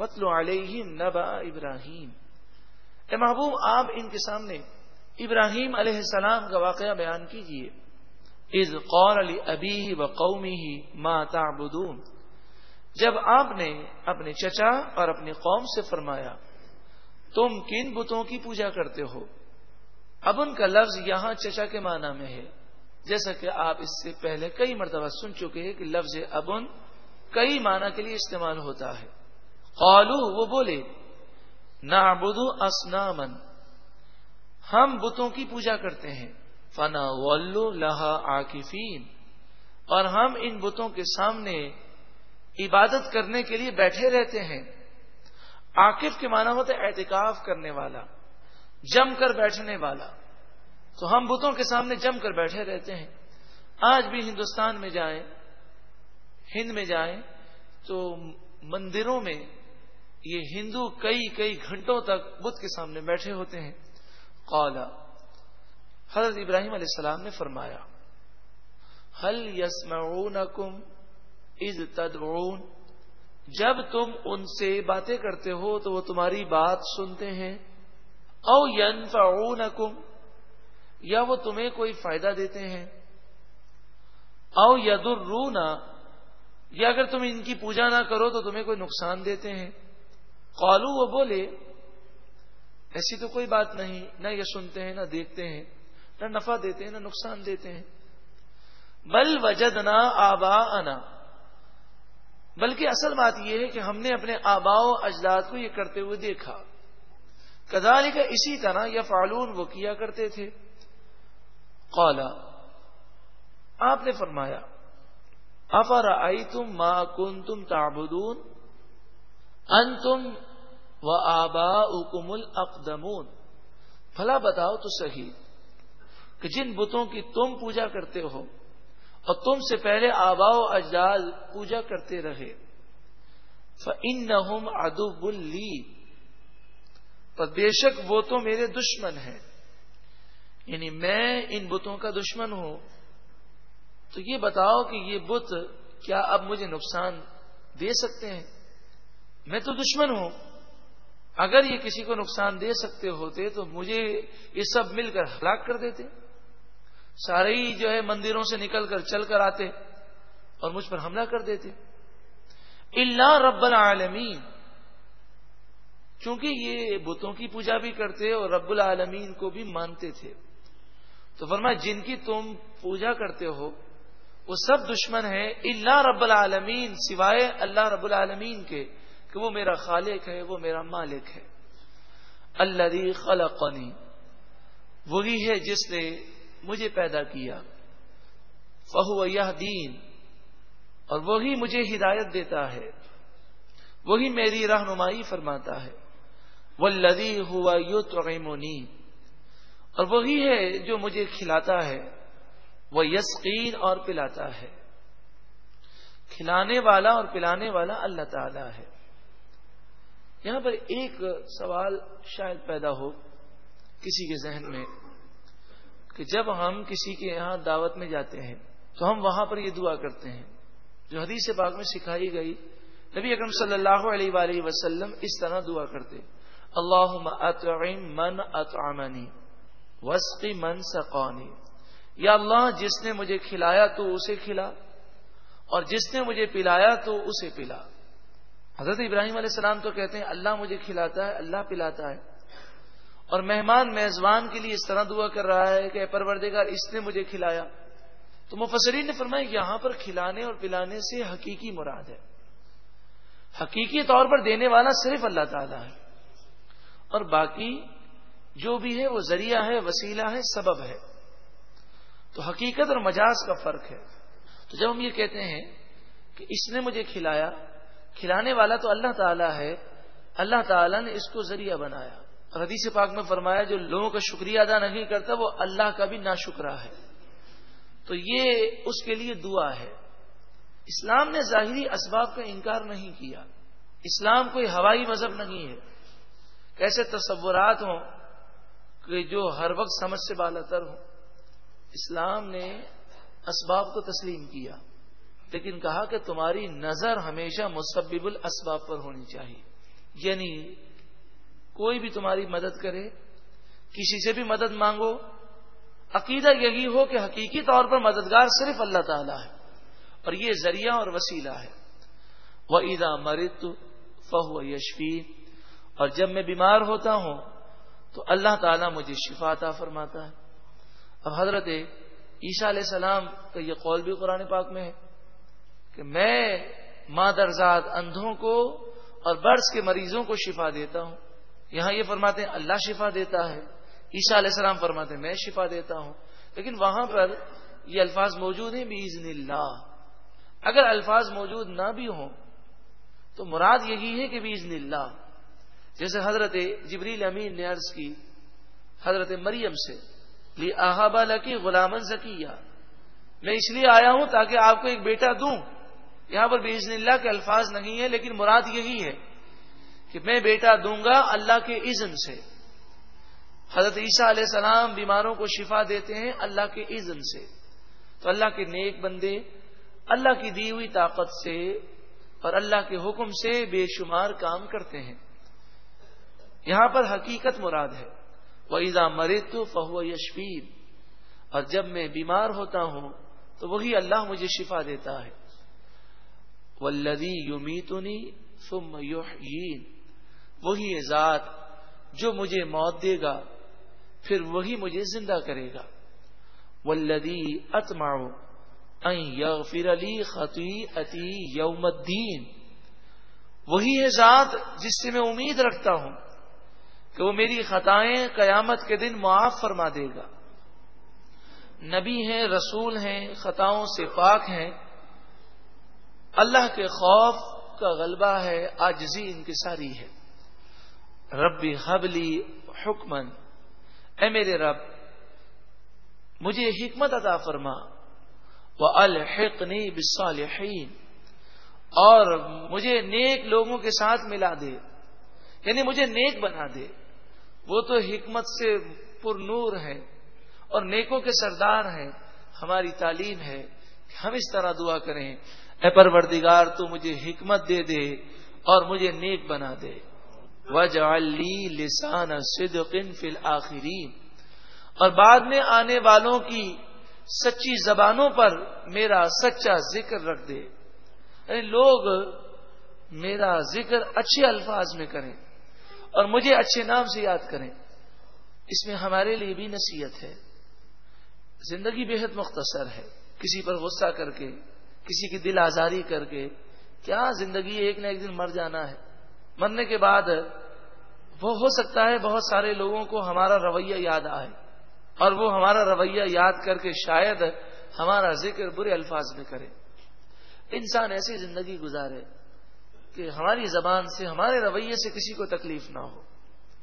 وطل علیہ نبا ابراہیم اے محبوب، آپ ان کے سامنے ابراہیم علیہ السلام کا واقعہ بیان کیجیے از قور علی ابی و قومی ہی ماں تعبدون۔ جب آپ نے اپنے چچا اور اپنی قوم سے فرمایا، تم کن بتوں کی پوجا کرتے ہو؟ اب ان کا لفظ یہاں چچا کے معنی میں ہے۔ جیسا کہ آپ اس سے پہلے کئی مرتبہ سن چکے ہیں کہ لفظ ابن کئی معنی کے لیے استعمال ہوتا ہے۔ قالو، وہ بولے، نعبدو اسنامن ہم بتوں کی پوجا کرتے ہیں۔ فنا ولو لہا آکفین اور ہم ان بتوں کے سامنے عبادت کرنے کے لیے بیٹھے رہتے ہیں۔ عاقف کے معنی ہوتا ہے احتکاف کرنے والا، جم کر بیٹھنے والا۔ تو ہم بتوں کے سامنے جم کر بیٹھے رہتے ہیں۔ آج بھی ہندوستان میں جائیں، ہند میں جائیں، تو مندروں میں یہ ہندو کئی کئی گھنٹوں تک بدھ کے سامنے بیٹھے ہوتے ہیں۔ قالا حضرت ابراہیم علیہ السلام نے فرمایا حل یسمعونکم از تدعون جب تم ان سے باتیں کرتے ہو تو وہ تمہاری بات سنتے ہیں۔ او ینفعونکم یا وہ تمہیں کوئی فائدہ دیتے ہیں۔ او یدرونا یا اگر تم ان کی پوجا نہ کرو تو تمہیں کوئی نقصان دیتے ہیں۔ قالو وہ بولے، ایسی تو کوئی بات نہیں، نہ یہ سنتے ہیں، نہ دیکھتے ہیں، نہ نفع دیتے ہیں، نہ نقصان دیتے ہیں۔ بل وجد نہ آبا انا بلکہ اصل بات یہ ہے کہ ہم نے اپنے آبا و اجداد کو یہ کرتے ہوئے دیکھا۔ کدال کا اسی طرح یا فالون وہ کیا کرتے تھے۔ قالا، آپ نے فرمایا افر آئی تم ماں کن تم تابدون ان تم و آبا اکم القدمون بھلا بتاؤ تو صحیح کہ جن بتوں کی تم پوجا کرتے ہو اور تم سے پہلے آبا و اجداد پوجا کرتے رہے۔ ان نہ ادب لی پر بے شک وہ تو میرے دشمن ہیں۔ یعنی میں ان بتوں کا دشمن ہوں۔ تو یہ بتاؤ کہ یہ بت کیا اب مجھے نقصان دے سکتے ہیں؟ میں تو دشمن ہوں۔ اگر یہ کسی کو نقصان دے سکتے ہوتے تو مجھے یہ سب مل کر ہلاک کر دیتے سارے ہی جو ہے مندروں سے نکل کر چل کر آتے اور مجھ پر حملہ کر دیتے اللہ رب العالمین چونکہ یہ بتوں کی پوجا بھی کرتے اور رب العالمین کو بھی مانتے تھے تو فرما جن کی تم پوجا کرتے ہو وہ سب دشمن ہیں اللہ رب العالمین سوائے اللہ رب العالمین کے کہ وہ میرا خالق ہے، وہ میرا مالک ہے۔ اللہ خلقنی۔ وہی ہے جس نے مجھے پیدا کیا۔ فہو یہ دین اور وہی مجھے ہدایت دیتا ہے۔ وہی میری رہنمائی فرماتا ہے۔ وہ لدی ہوا یو اور وہی ہے جو مجھے کھلاتا ہے۔ وہ یسقین اور پلاتا ہے۔ کھلانے والا اور پلانے والا اللہ تعالی ہے۔ یہاں پر ایک سوال شاید پیدا ہو کسی کے ذہن میں کہ جب ہم کسی کے یہاں دعوت میں جاتے ہیں تو ہم وہاں پر یہ دعا کرتے ہیں، جو حدیث پاک میں سکھائی گئی، نبی اکرم صلی اللہ علیہ وآلہ وسلم اس طرح دعا کرتے اللہ اطعم من اطعمنی وسقی من سقانی یا اللہ، جس نے مجھے کھلایا تو اسے کھلا، اور جس نے مجھے پلایا تو اسے پلا۔ حضرت ابراہیم علیہ السلام تو کہتے ہیں، اللہ مجھے کھلاتا ہے، اللہ پلاتا ہے۔ اور مہمان میزبان کے لیے اس طرح دعا کر رہا ہے کہ پروردگار، اس نے مجھے کھلایا۔ تو مفسرین نے فرمایا یہاں پر کھلانے اور پلانے سے حقیقی مراد ہے۔ حقیقی طور پر دینے والا صرف اللہ تعالی ہے۔ اور باقی جو بھی ہے، وہ ذریعہ ہے، وسیلہ ہے، سبب ہے۔ تو حقیقت اور مجاز کا فرق ہے۔ تو جب ہم یہ کہتے ہیں کہ اس نے مجھے کھلایا کھلانے والا تو اللہ تعالیٰ ہے، اللہ تعالیٰ نے اس کو ذریعہ بنایا۔ حدیث پاک میں فرمایا، جو لوگوں کا شکریہ ادا نہیں کرتا، وہ اللہ کا بھی ناشکرا ہے۔ تو یہ اس کے لیے دعا ہے۔ اسلام نے ظاہری اسباب کا انکار نہیں کیا۔ اسلام کوئی ہوائی مذہب نہیں ہے۔ کیسے تصورات ہوں کہ جو ہر وقت سمجھ سے بالا تر ہوں۔ اسلام نے اسباب کو تسلیم کیا۔ لیکن کہا کہ تمہاری نظر ہمیشہ مسبب الاسباب پر ہونی چاہیے۔ یعنی کوئی بھی تمہاری مدد کرے، کسی سے بھی مدد مانگو، عقیدہ یہی ہو کہ حقیقی طور پر مددگار صرف اللہ تعالیٰ ہے اور یہ ذریعہ اور وسیلہ ہے۔ وہ عیدا مرت فہو یشفی اور جب میں بیمار ہوتا ہوں تو اللہ تعالیٰ مجھے شفا عطا فرماتا ہے۔ اب حضرت عیشا علیہ السلام کا یہ قول بھی قرآن پاک میں ہے۔ کہ میں مادرزاد اندھوں کو اور برس کے مریضوں کو شفا دیتا ہوں۔ یہاں یہ فرماتے ہیں، اللہ شفا دیتا ہے۔ عیشا علیہ السلام فرماتے ہیں، میں شفا دیتا ہوں۔ لیکن وہاں پر یہ الفاظ موجود ہیں بیزن اللہ۔ اگر الفاظ موجود نہ بھی ہوں، تو مراد یہی ہے کہ بیزن اللہ۔ جیسے حضرت جبریل امین نے عرض کی، حضرت مریم سے لی آحابا لکی غلامن زکیہ میں اس لیے آیا ہوں تاکہ آپ کو ایک بیٹا دوں۔ یہاں پر بیزن اللہ کے الفاظ نہیں ہے لیکن مراد یہی ہے کہ میں بیٹا دوں گا اللہ کے اذن سے۔ حضرت عیسیٰ علیہ السلام بیماروں کو شفا دیتے ہیں اللہ کے اذن سے۔ تو اللہ کے نیک بندے، اللہ کی دی ہوئی طاقت سے اور اللہ کے حکم سے بے شمار کام کرتے ہیں۔ یہاں پر حقیقت مراد ہے۔ وہ ایزا مرد تو فہو یشفید اور جب میں بیمار ہوتا ہوں تو وہی اللہ مجھے شفا دیتا ہے۔ ولدی یومیتنی ثم یحیین۔ وہی ذات جو مجھے موت دے گا، پھر وہی مجھے زندہ کرے گا۔ ولدی اتماؤ یغفر علی خطی اتی یوم الدین۔ وہی ہے ذات جس سے میں امید رکھتا ہوں کہ وہ میری خطائیں قیامت کے دن معاف فرما دے گا۔ نبی ہیں، رسول ہیں، خطاؤں سے پاک ہیں۔ اللہ کے خوف کا غلبہ ہے آجزی ان کی ساری ہے۔ ربی حبلی حکمن۔ اے میرے رب، مجھے حکمت عطا فرما۔ وہ الحقنی بصالحین اور مجھے نیک لوگوں کے ساتھ ملا دے۔ یعنی مجھے نیک بنا دے۔ وہ تو حکمت سے پر نور ہے اور نیکوں کے سردار ہیں۔ ہماری تعلیم ہے کہ ہم اس طرح دعا کریں۔ اے پروردگار، تو مجھے حکمت دے دے اور مجھے نیک بنا دے۔ وجعلی لسان صدق فی الاخرین اور بعد میں آنے والوں کی سچی زبانوں پر میرا سچا ذکر رکھ دے۔ یعنی لوگ میرا ذکر اچھے الفاظ میں کریں اور مجھے اچھے نام سے یاد کریں۔ اس میں ہمارے لیے بھی نصیحت ہے۔ زندگی بے حد مختصر ہے۔ کسی پر غصہ کر کے کسی کی دل آزاری کر کے، کیا زندگی ایک نہ ایک دن مر جانا ہے؟ مرنے کے بعد وہ ہو سکتا ہے بہت سارے لوگوں کو ہمارا رویہ یاد آئے، اور وہ ہمارا رویہ یاد کر کے شاید ہمارا ذکر برے الفاظ میں کرے۔ انسان ایسی زندگی گزارے کہ ہماری زبان سے، ہمارے رویے سے کسی کو تکلیف نہ ہو۔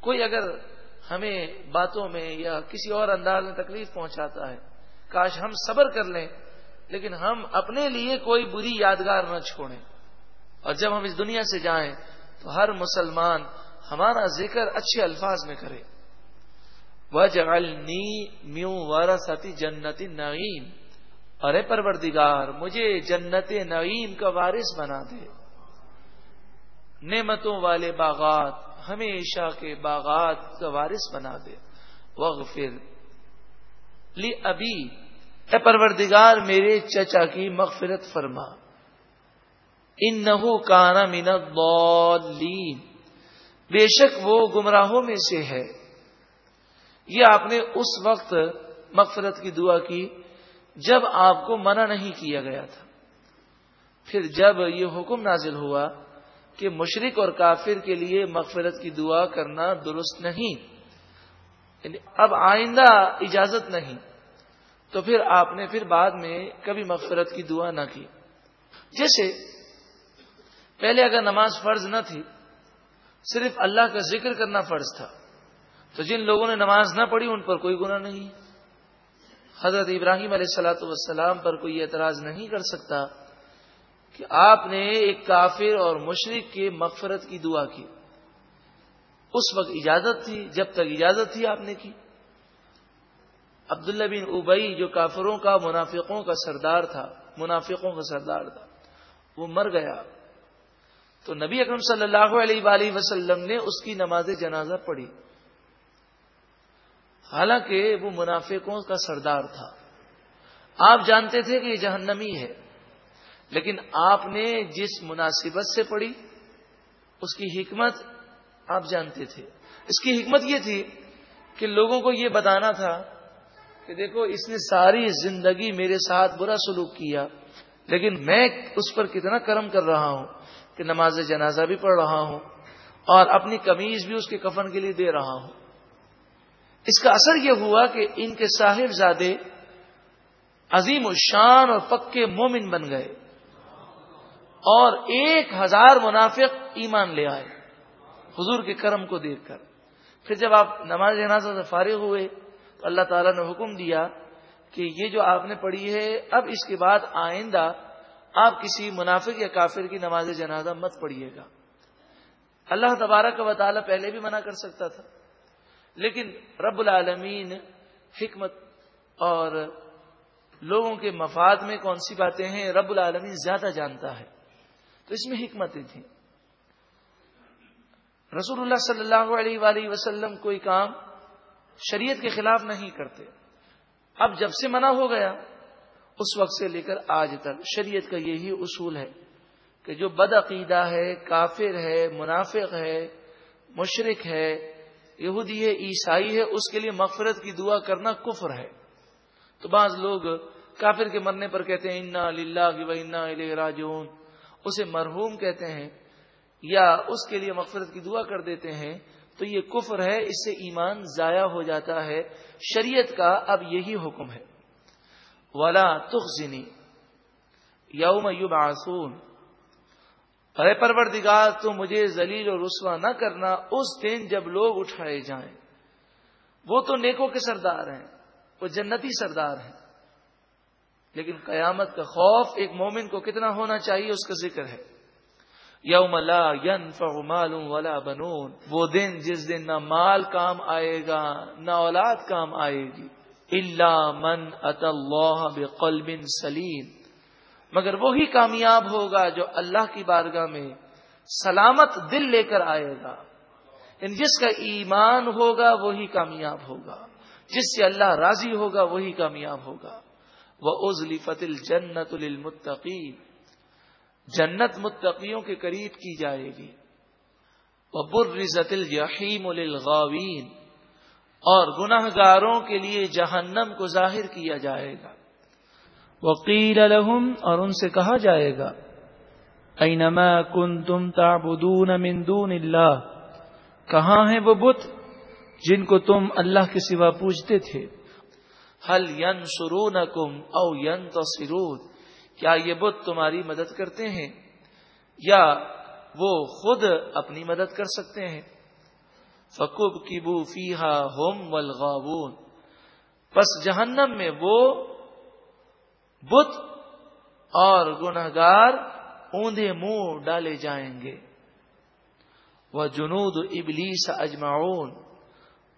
کوئی اگر ہمیں باتوں میں یا کسی اور انداز میں تکلیف پہنچاتا ہے، کاش ہم صبر کر لیں۔ لیکن ہم اپنے لیے کوئی بری یادگار نہ چھوڑیں۔ اور جب ہم اس دنیا سے جائیں تو ہر مسلمان ہمارا ذکر اچھے الفاظ میں کرے۔ وہ جگل نی وارا جنتی نعیم ارے پروردگار، مجھے جنت نعیم کا وارث بنا دے۔ نعمتوں والے باغات ہمیشہ کے باغات کا وارث بنا دے۔ وغفر لی ابھی اے پروردگار، میرے چچا کی مغفرت فرما۔ ان نحو کانا من بے شک وہ گمراہوں میں سے ہے۔ یہ آپ نے اس وقت مغفرت کی دعا کی جب آپ کو منع نہیں کیا گیا تھا۔ پھر جب یہ حکم نازل ہوا کہ مشرق اور کافر کے لیے مغفرت کی دعا کرنا درست نہیں یعنی اب آئندہ اجازت نہیں۔ تو پھر آپ نے پھر بعد میں کبھی مغفرت کی دعا نہ کی۔ جیسے پہلے اگر نماز فرض نہ تھی، صرف اللہ کا ذکر کرنا فرض تھا۔ تو جن لوگوں نے نماز نہ پڑھی، ان پر کوئی گناہ نہیں۔ حضرت ابراہیم علیہ السلاۃ والسلام پر کوئی اعتراض نہیں کر سکتا کہ آپ نے ایک کافر اور مشرق کے مغفرت کی دعا کی۔ اس وقت اجازت تھی، جب تک اجازت تھی آپ نے کی۔ عبداللہ بن ابئی جو کافروں کا، منافقوں کا سردار تھا، منافقوں کا سردار تھا، وہ مر گیا۔ تو نبی اکرم صلی اللہ علیہ وآلہ وسلم نے اس کی نماز جنازہ پڑھی۔ حالانکہ وہ منافقوں کا سردار تھا۔ آپ جانتے تھے کہ یہ جہنمی ہے، لیکن آپ نے جس مناسبت سے پڑھی، اس کی حکمت آپ جانتے تھے۔ اس کی حکمت یہ تھی کہ لوگوں کو یہ بتانا تھا کہ دیکھو، اس نے ساری زندگی میرے ساتھ برا سلوک کیا، لیکن میں اس پر کتنا کرم کر رہا ہوں کہ نماز جنازہ بھی پڑھ رہا ہوں اور اپنی کمیز بھی اس کے کفن کے لیے دے رہا ہوں۔ اس کا اثر یہ ہوا کہ ان کے صاحب زادے عظیم الشان اور پکے مومن بن گئے اور ایک ہزار منافق ایمان لے آئے، حضور کے کرم کو دیکھ کر۔ پھر جب آپ نماز جنازہ سے فارغ ہوئے تو اللہ تعالیٰ نے حکم دیا کہ یہ جو آپ نے پڑھی ہے، اب اس کے بعد آئندہ آپ کسی منافق یا کافر کی نماز جنازہ مت پڑھیے گا۔ اللہ تبارک کا تعالیٰ پہلے بھی منع کر سکتا تھا، لیکن رب العالمین حکمت اور لوگوں کے مفاد میں کون سی باتیں ہیں، رب العالمین زیادہ جانتا ہے۔ تو اس میں حکمتیں تھیں۔ رسول اللہ صلی اللہ علیہ وآلہ وسلم کوئی کام شریعت کے خلاف نہیں کرتے۔ اب جب سے منع ہو گیا، اس وقت سے لے کر آج تک شریعت کا یہی اصول ہے کہ جو بد عقیدہ ہے، کافر ہے، منافق ہے مشرق ہے، یہودی ہے، عیسائی ہے، اس کے لیے مغفرت کی دعا کرنا کفر ہے۔ تو بعض لوگ کافر کے مرنے پر کہتے ہیں، انا للہ راجون اسے مرحوم کہتے ہیں یا اس کے لیے مغفرت کی دعا کر دیتے ہیں۔ تو یہ کفر ہے، اس سے ایمان ضائع ہو جاتا ہے۔ شریعت کا اب یہی حکم ہے۔ ولا تخنی یوم یوب آسون ارے پروردگار، تو مجھے ذلیل اور رسوا نہ کرنا اس دن جب لوگ اٹھائے جائیں۔ وہ تو نیکوں کے سردار ہیں، وہ جنتی سردار ہیں۔ لیکن قیامت کا خوف ایک مومن کو کتنا ہونا چاہیے، اس کا ذکر ہے۔ یوم لا ينفع مال ولا بنون۔ وہ دن جس دن نہ مال کام آئے گا، نہ اولاد کام آئے گی۔ اللہ من ات اللہ بقلب سلیم۔ مگر وہی کامیاب ہوگا جو اللہ کی بارگاہ میں سلامت دل لے کر آئے گا۔ یعنی جس کا ایمان ہوگا وہی کامیاب ہوگا۔ جس سے اللہ راضی ہوگا وہی کامیاب ہوگا۔ وہ ازلی فتل جنت المتقین جنت متقیوں کے قریب کی جائے گی۔ وہ برزت الجحیم الغاوین اور گناہ گاروں کے لیے جہنم کو ظاہر کیا جائے گا۔ وکیل الحم اور ان سے کہا جائے گا اینما کن تم تابدون مندون اللہ کہاں ہیں وہ بت جن کو تم اللہ کے سوا پوچھتے تھے؟ ہل ین سرون کم او ین تو کیا یہ بت تمہاری مدد کرتے ہیں یا وہ خود اپنی مدد کر سکتے ہیں؟ فکوب کی بو فیحا ہوم ولغاون پس جہنم میں وہ بت اور گنہگار اوندے منہ ڈالے جائیں گے۔ وہ جنود ابلیس اجماؤن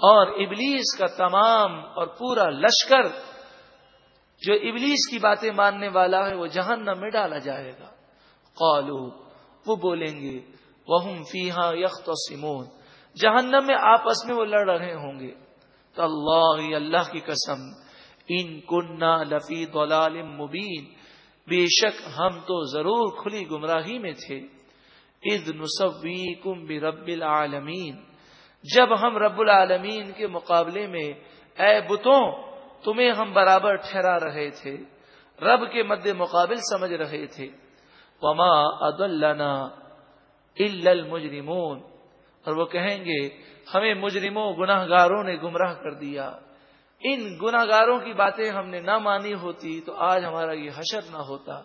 اور ابلیس کا تمام اور پورا لشکر جو ابلیس کی باتیں ماننے والا ہے وہ جہنم میں ڈالا جائے گا۔ قالو، وہ بولیں گے وہ فیحا یخت سمون جہنم میں آپس میں وہ لڑ رہے ہوں گے۔ تو اللہ اللہ کی قسم۔ ان کنہ لفی دلال مبین۔ بے شک ہم تو ضرور کھلی گمراہی میں تھے۔ عید نصوی کم رب العالمین۔ جب ہم رب العالمین کے مقابلے میں، اے بتوں تمہیں ہم برابر ٹھہرا رہے تھے، رب کے مد مقابل سمجھ رہے تھے۔ وما ادلنا المجرمون۔ اور وہ کہیں گے، ہمیں مجرموں گناہ گاروں نے گمراہ کر دیا۔ ان گناگاروں کی باتیں ہم نے نہ مانی ہوتی تو آج ہمارا یہ حشر نہ ہوتا۔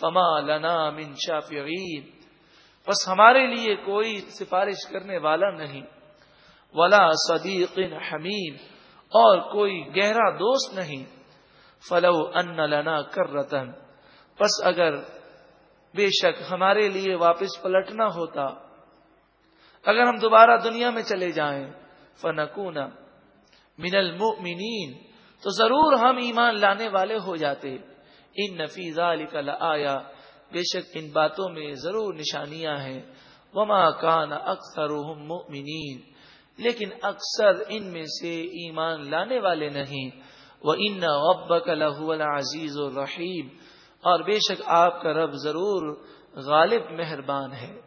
فما لنا من شافعین بس ہمارے لیے کوئی سفارش کرنے والا نہیں۔ ولا صدیق حمیم اور کوئی گہرا دوست نہیں۔ فلو ان لنا کر رتن بس اگر بے شک ہمارے لیے واپس پلٹنا ہوتا۔ اگر ہم دوبارہ دنیا میں چلے جائیں فنکون من المؤمنین تو ضرور ہم ایمان لانے والے ہو جاتے۔ ان نفیزہ علی آیا بے شک ان باتوں میں ضرور نشانیاں ہیں۔ وما کان اکثر مؤمنین لیکن اکثر ان میں سے ایمان لانے والے نہیں. وہ ان ابک عزیز العزیز الرحیم اور بے شک آپ کا رب ضرور غالب مہربان ہے۔